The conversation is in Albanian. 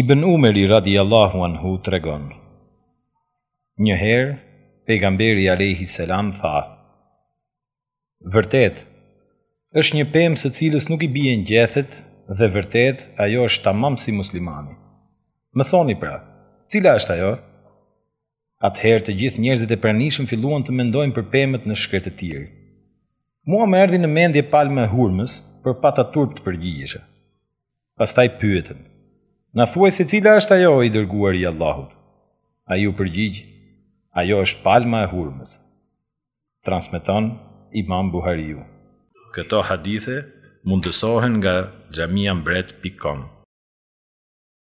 Ibn Umeri radijallahu anhu tregon, Një herë pejgamberi alejhi selam tha, Vërtet, është një pemë së cilës nuk i bien gjethet dhe vërtet ajo është tamam si muslimani. Më thoni pra, cila është ajo? Atëherë të gjithë njerëzit e pranishëm filluan të mendojnë për pemët në shkretëtirë. Mua më erdhi në mendje palma e hurmës, por pata turp të përgjigjesha. Pastaj pyetën, Na thuaj se cila është ajo i dërguar i Allahut? Ai u përgjigj, Ajo është palma e hurmës. Transmeton Imam Buhariu. Këto hadithe mundësohen nga xhamiambret.com.